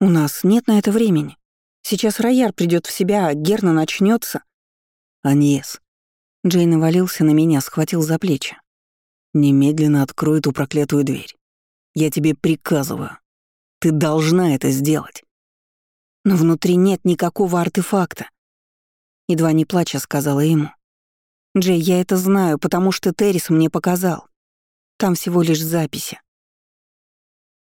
У нас нет на это времени. Сейчас Рояр придет в себя, а Герна начнется. Аньес. Джейн навалился на меня, схватил за плечи. Немедленно открой эту проклятую дверь. Я тебе приказываю. Ты должна это сделать. Но внутри нет никакого артефакта. Едва не плача сказала ему. Джей, я это знаю, потому что Террис мне показал. Там всего лишь записи.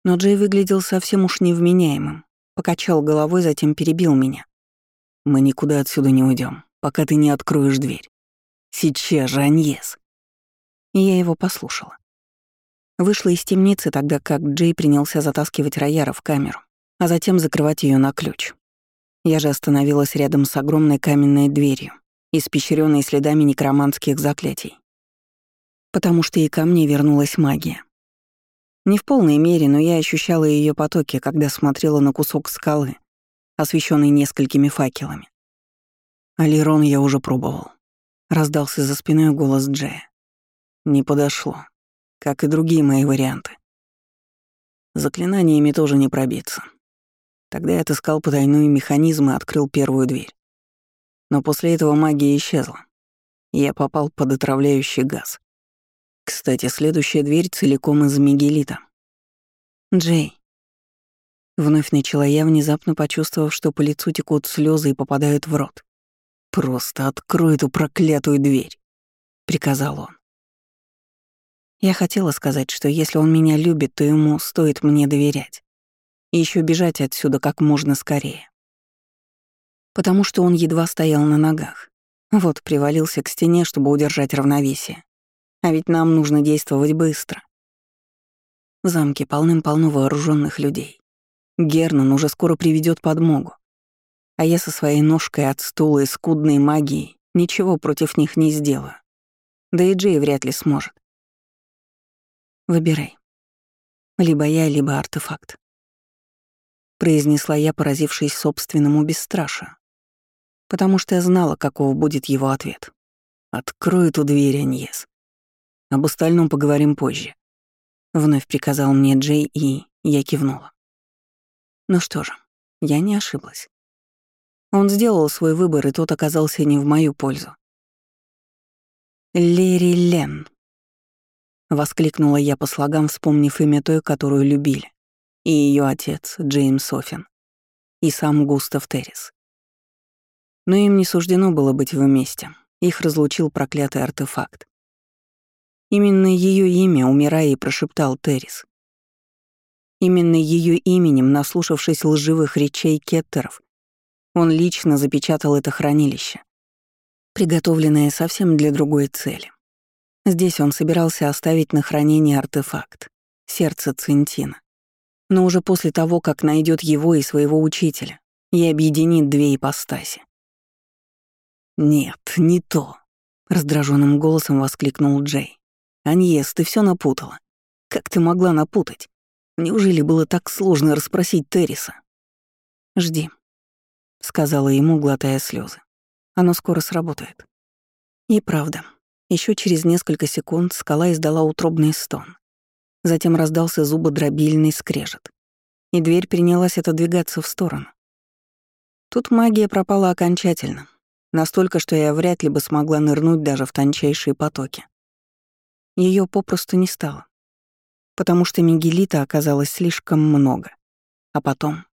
Но Джей выглядел совсем уж невменяемым. Покачал головой, затем перебил меня. Мы никуда отсюда не уйдем, пока ты не откроешь дверь. Сейчас же, Аньес. И я его послушала. Вышла из темницы тогда, как Джей принялся затаскивать Рояра в камеру, а затем закрывать ее на ключ. Я же остановилась рядом с огромной каменной дверью, испещренной следами некроманских заклятий. Потому что и ко мне вернулась магия. Не в полной мере, но я ощущала ее потоки, когда смотрела на кусок скалы, освещенный несколькими факелами. Алирон я уже пробовал. Раздался за спиной голос Джея. Не подошло как и другие мои варианты. Заклинаниями тоже не пробиться. Тогда я отыскал потайной механизм и открыл первую дверь. Но после этого магия исчезла, я попал под отравляющий газ. Кстати, следующая дверь целиком из мигелита. «Джей». Вновь начала я, внезапно почувствовав, что по лицу текут слезы и попадают в рот. «Просто открой эту проклятую дверь», — приказал он. Я хотела сказать, что если он меня любит, то ему стоит мне доверять. И еще бежать отсюда как можно скорее. Потому что он едва стоял на ногах. Вот привалился к стене, чтобы удержать равновесие. А ведь нам нужно действовать быстро. В замке полным-полно вооруженных людей. Гернан уже скоро приведет подмогу. А я со своей ножкой от стула и скудной магией ничего против них не сделаю. Да и Джей вряд ли сможет. Выбирай. Либо я, либо артефакт. Произнесла я, поразившись собственному бесстрашию. Потому что я знала, каков будет его ответ. «Открой эту дверь, Аньес. Об остальном поговорим позже». Вновь приказал мне Джей, и я кивнула. Ну что же, я не ошиблась. Он сделал свой выбор, и тот оказался не в мою пользу. Лери Лен. Воскликнула я по слогам, вспомнив имя той, которую любили. И ее отец, Джеймс Оффин. И сам Густав Террис. Но им не суждено было быть вместе. Их разлучил проклятый артефакт. Именно ее имя, умирая, и прошептал Террис. Именно ее именем, наслушавшись лживых речей кеттеров, он лично запечатал это хранилище, приготовленное совсем для другой цели. Здесь он собирался оставить на хранение артефакт — сердце Центина. Но уже после того, как найдет его и своего учителя и объединит две ипостаси. «Нет, не то», — раздраженным голосом воскликнул Джей. «Аньес, ты все напутала. Как ты могла напутать? Неужели было так сложно расспросить Терриса?» «Жди», — сказала ему, глотая слезы. «Оно скоро сработает». И правда, еще через несколько секунд скала издала утробный стон. Затем раздался зубодробильный скрежет. И дверь принялась отодвигаться в сторону. Тут магия пропала окончательно. Настолько, что я вряд ли бы смогла нырнуть даже в тончайшие потоки. Ее попросту не стало. Потому что мигелита оказалось слишком много. А потом...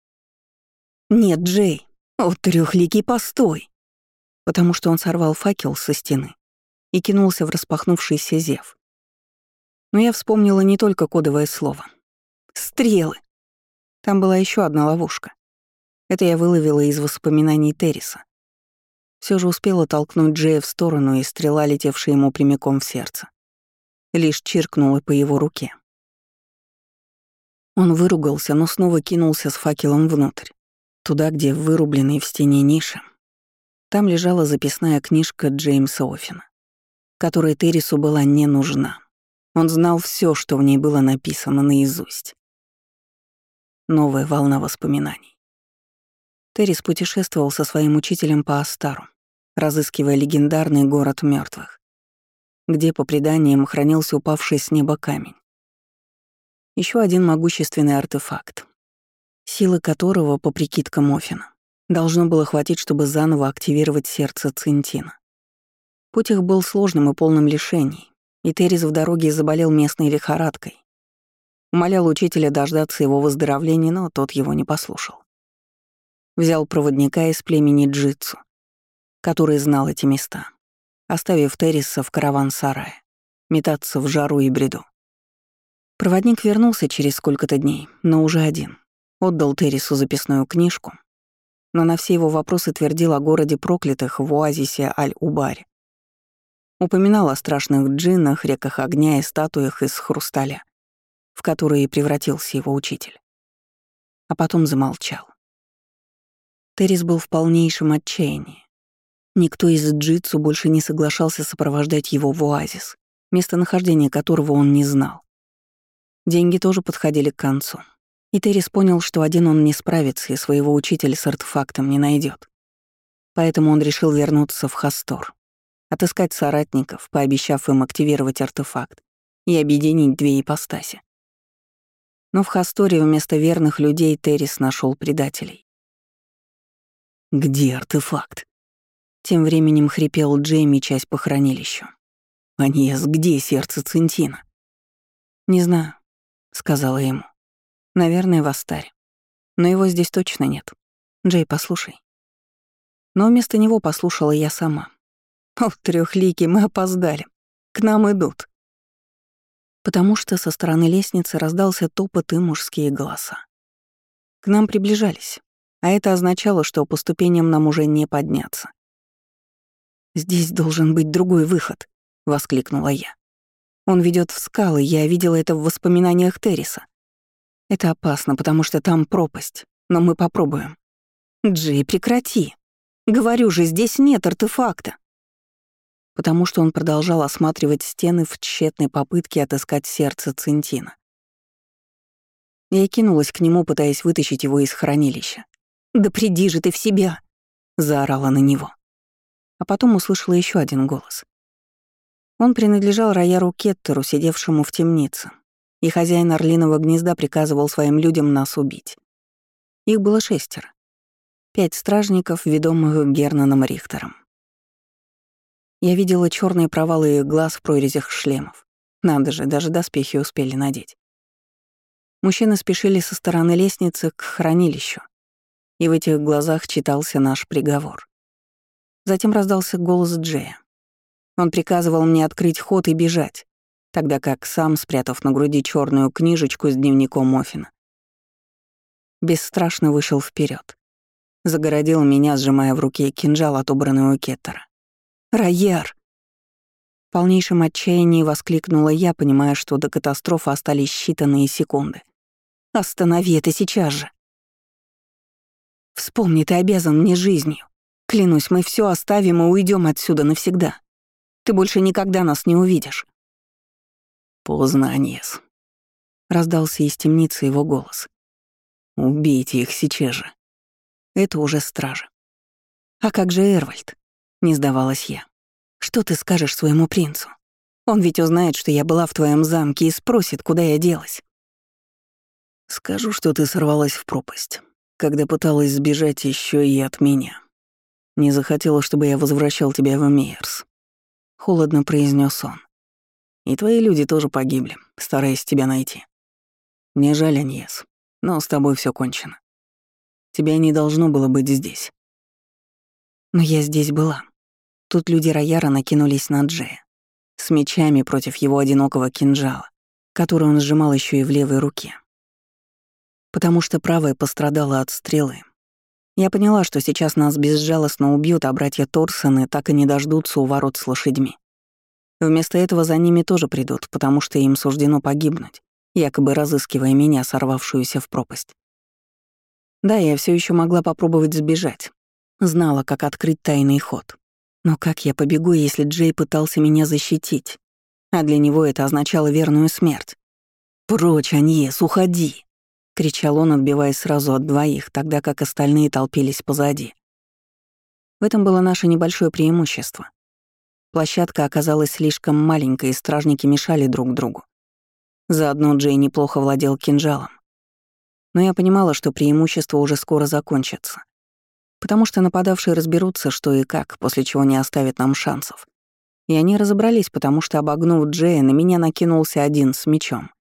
«Нет, Джей! О, трёхликий, постой!» Потому что он сорвал факел со стены и кинулся в распахнувшийся зев. Но я вспомнила не только кодовое слово. «Стрелы!» Там была еще одна ловушка. Это я выловила из воспоминаний Терриса. Все же успела толкнуть Джея в сторону, и стрела, летевшая ему прямиком в сердце, лишь чиркнула по его руке. Он выругался, но снова кинулся с факелом внутрь, туда, где вырубленный в стене ниша. Там лежала записная книжка Джеймса Оффина которая Террису была не нужна. Он знал все, что в ней было написано наизусть. Новая волна воспоминаний. Террис путешествовал со своим учителем по Астару, разыскивая легендарный город мертвых, где, по преданиям, хранился упавший с неба камень. Еще один могущественный артефакт. силы которого, по прикидкам Офина, должно было хватить, чтобы заново активировать сердце Центина. Путь их был сложным и полным лишений, и Террис в дороге заболел местной лихорадкой. Умолял учителя дождаться его выздоровления, но тот его не послушал. Взял проводника из племени Джитсу, который знал эти места, оставив Терриса в караван-сарае, метаться в жару и бреду. Проводник вернулся через сколько-то дней, но уже один. Отдал Террису записную книжку, но на все его вопросы твердил о городе проклятых в оазисе Аль-Убаре. Упоминал о страшных джиннах, реках огня и статуях из хрусталя, в которые превратился его учитель. А потом замолчал. Террис был в полнейшем отчаянии. Никто из джитсу больше не соглашался сопровождать его в оазис, местонахождение которого он не знал. Деньги тоже подходили к концу. И Террис понял, что один он не справится и своего учителя с артефактом не найдет. Поэтому он решил вернуться в Хастор, отыскать соратников, пообещав им активировать артефакт и объединить две ипостаси. Но в Хасторе вместо верных людей Террис нашел предателей. «Где артефакт?» Тем временем хрипел Джейми часть по хранилищу. «Аньес, где сердце Центина?» «Не знаю», — сказала ему. Наверное, в Астаре. Но его здесь точно нет. Джей, послушай. Но вместо него послушала я сама. О, трехлики, мы опоздали. К нам идут. Потому что со стороны лестницы раздался топот и мужские голоса. К нам приближались, а это означало, что по ступеням нам уже не подняться. «Здесь должен быть другой выход», — воскликнула я. «Он ведет в скалы, я видела это в воспоминаниях Терриса. Это опасно, потому что там пропасть, но мы попробуем. Джей, прекрати. Говорю же, здесь нет артефакта. Потому что он продолжал осматривать стены в тщетной попытке отыскать сердце Центина. Я кинулась к нему, пытаясь вытащить его из хранилища. «Да приди же ты в себя!» — заорала на него. А потом услышала еще один голос. Он принадлежал Рояру Кеттеру, сидевшему в темнице, и хозяин орлиного гнезда приказывал своим людям нас убить. Их было шестеро. Пять стражников, ведомых Гернаном Рихтером. Я видела черные провалы их глаз в прорезях шлемов. Надо же, даже доспехи успели надеть. Мужчины спешили со стороны лестницы к хранилищу, и в этих глазах читался наш приговор. Затем раздался голос Джея. Он приказывал мне открыть ход и бежать, тогда как сам, спрятав на груди черную книжечку с дневником Мофина, бесстрашно вышел вперед, Загородил меня, сжимая в руке кинжал, отобранный у Кеттера. «Райер!» В полнейшем отчаянии воскликнула я, понимая, что до катастрофы остались считанные секунды. «Останови это сейчас же!» «Вспомни, ты обязан мне жизнью. Клянусь, мы все оставим и уйдем отсюда навсегда. Ты больше никогда нас не увидишь. «Поздно, Аньес», — раздался из темницы его голос. «Убейте их сейчас же». Это уже стража. «А как же Эрвальд?» — не сдавалась я. «Что ты скажешь своему принцу? Он ведь узнает, что я была в твоем замке и спросит, куда я делась». «Скажу, что ты сорвалась в пропасть, когда пыталась сбежать еще и от меня. Не захотела, чтобы я возвращал тебя в Мейерс», — холодно произнес он. И твои люди тоже погибли, стараясь тебя найти. Мне жаль, Аньес, но с тобой все кончено. Тебя не должно было быть здесь. Но я здесь была. Тут люди Рояра накинулись на Джея. С мечами против его одинокого кинжала, который он сжимал еще и в левой руке. Потому что правая пострадала от стрелы. Я поняла, что сейчас нас безжалостно убьют, а братья Торсоны так и не дождутся у ворот с лошадьми. Вместо этого за ними тоже придут, потому что им суждено погибнуть, якобы разыскивая меня, сорвавшуюся в пропасть. Да, я все еще могла попробовать сбежать. Знала, как открыть тайный ход. Но как я побегу, если Джей пытался меня защитить? А для него это означало верную смерть. «Прочь, Аньес, уходи!» — кричал он, отбиваясь сразу от двоих, тогда как остальные толпились позади. В этом было наше небольшое преимущество. Площадка оказалась слишком маленькой, и стражники мешали друг другу. Заодно Джей неплохо владел кинжалом. Но я понимала, что преимущество уже скоро закончится. Потому что нападавшие разберутся, что и как, после чего не оставят нам шансов. И они разобрались, потому что, обогнув Джея, на меня накинулся один с мечом.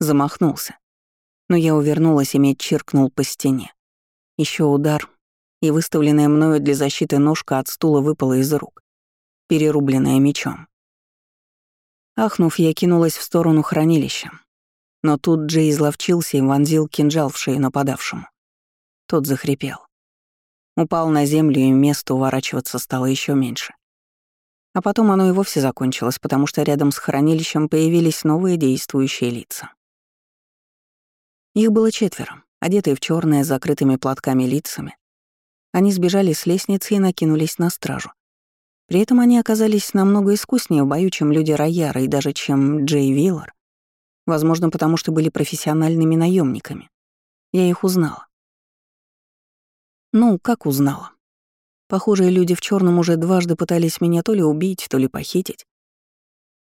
Замахнулся. Но я увернулась, и меч чиркнул по стене. Еще удар, и выставленная мною для защиты ножка от стула выпала из рук, перерубленная мечом. Ахнув, я кинулась в сторону хранилища. Но тут Джей изловчился и вонзил кинжал в шею нападавшему. Тот захрипел. Упал на землю, и место уворачиваться стало еще меньше. А потом оно и вовсе закончилось, потому что рядом с хранилищем появились новые действующие лица. Их было четверо, одетые в черное с закрытыми платками лицами. Они сбежали с лестницы и накинулись на стражу. При этом они оказались намного искуснее в бою, чем люди Рояра и даже чем Джей Виллар. Возможно, потому что были профессиональными наемниками. Я их узнала. Ну, как узнала? Похожие люди в черном уже дважды пытались меня то ли убить, то ли похитить.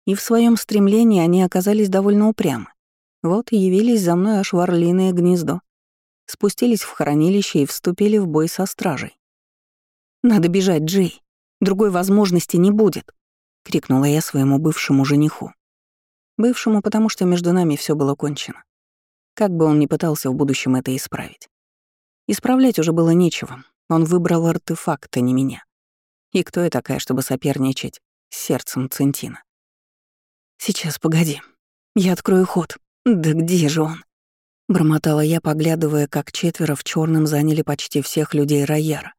И в своем стремлении они оказались довольно упрямы. Вот и явились за мной аж в орлиное гнездо. Спустились в хранилище и вступили в бой со стражей. «Надо бежать, Джей!» Другой возможности не будет», — крикнула я своему бывшему жениху. Бывшему, потому что между нами все было кончено. Как бы он ни пытался в будущем это исправить. Исправлять уже было нечего. Он выбрал артефакт, а не меня. И кто я такая, чтобы соперничать с сердцем Центина? «Сейчас, погоди. Я открою ход. Да где же он?» Бормотала я, поглядывая, как четверо в черном заняли почти всех людей Рояра.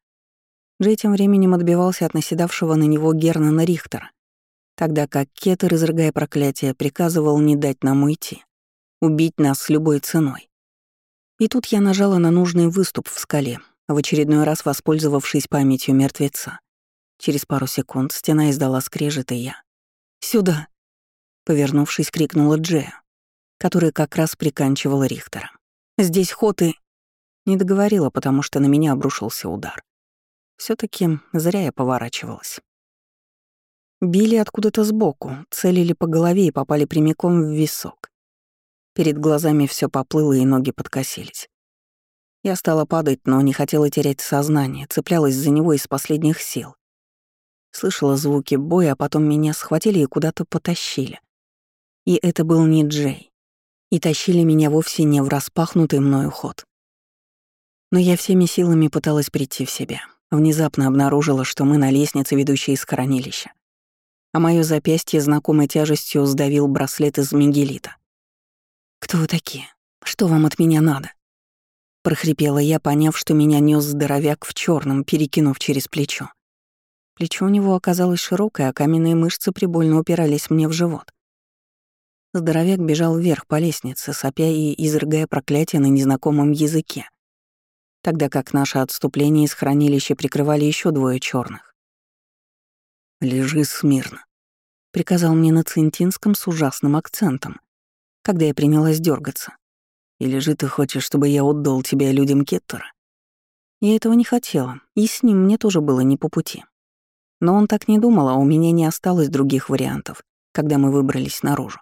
Джей тем временем отбивался от наседавшего на него Гернана Рихтера, тогда как Кетер, изрыгая проклятие, приказывал не дать нам уйти, убить нас любой ценой. И тут я нажала на нужный выступ в скале, в очередной раз воспользовавшись памятью мертвеца. Через пару секунд стена издала скрежет, и я. «Сюда!» Повернувшись, крикнула Джея, который как раз приканчивал Рихтера. «Здесь ход и...» Не договорила, потому что на меня обрушился удар все таки зря я поворачивалась. Били откуда-то сбоку, целили по голове и попали прямиком в висок. Перед глазами все поплыло и ноги подкосились. Я стала падать, но не хотела терять сознание, цеплялась за него из последних сил. Слышала звуки боя, а потом меня схватили и куда-то потащили. И это был не Джей. И тащили меня вовсе не в распахнутый мною ход. Но я всеми силами пыталась прийти в себя. Внезапно обнаружила, что мы на лестнице, ведущей из хранилища. А моё запястье знакомой тяжестью сдавил браслет из мигелита. «Кто вы такие? Что вам от меня надо?» Прохрипела я, поняв, что меня нёс здоровяк в чёрном, перекинув через плечо. Плечо у него оказалось широкое, а каменные мышцы прибольно упирались мне в живот. Здоровяк бежал вверх по лестнице, сопя и изрыгая проклятие на незнакомом языке тогда как наше отступление из хранилища прикрывали еще двое черных. «Лежи смирно», — приказал мне на центинском с ужасным акцентом, когда я принялась дергаться. «Или же ты хочешь, чтобы я отдал тебя людям Кеттера?» Я этого не хотела, и с ним мне тоже было не по пути. Но он так не думал, а у меня не осталось других вариантов, когда мы выбрались наружу.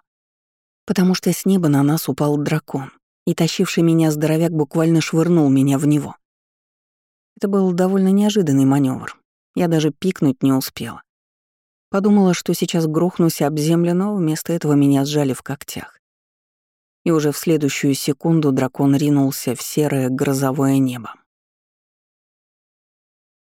Потому что с неба на нас упал дракон, и тащивший меня здоровяк буквально швырнул меня в него. Это был довольно неожиданный маневр. Я даже пикнуть не успела. Подумала, что сейчас грохнусь об землю, но вместо этого меня сжали в когтях. И уже в следующую секунду дракон ринулся в серое грозовое небо.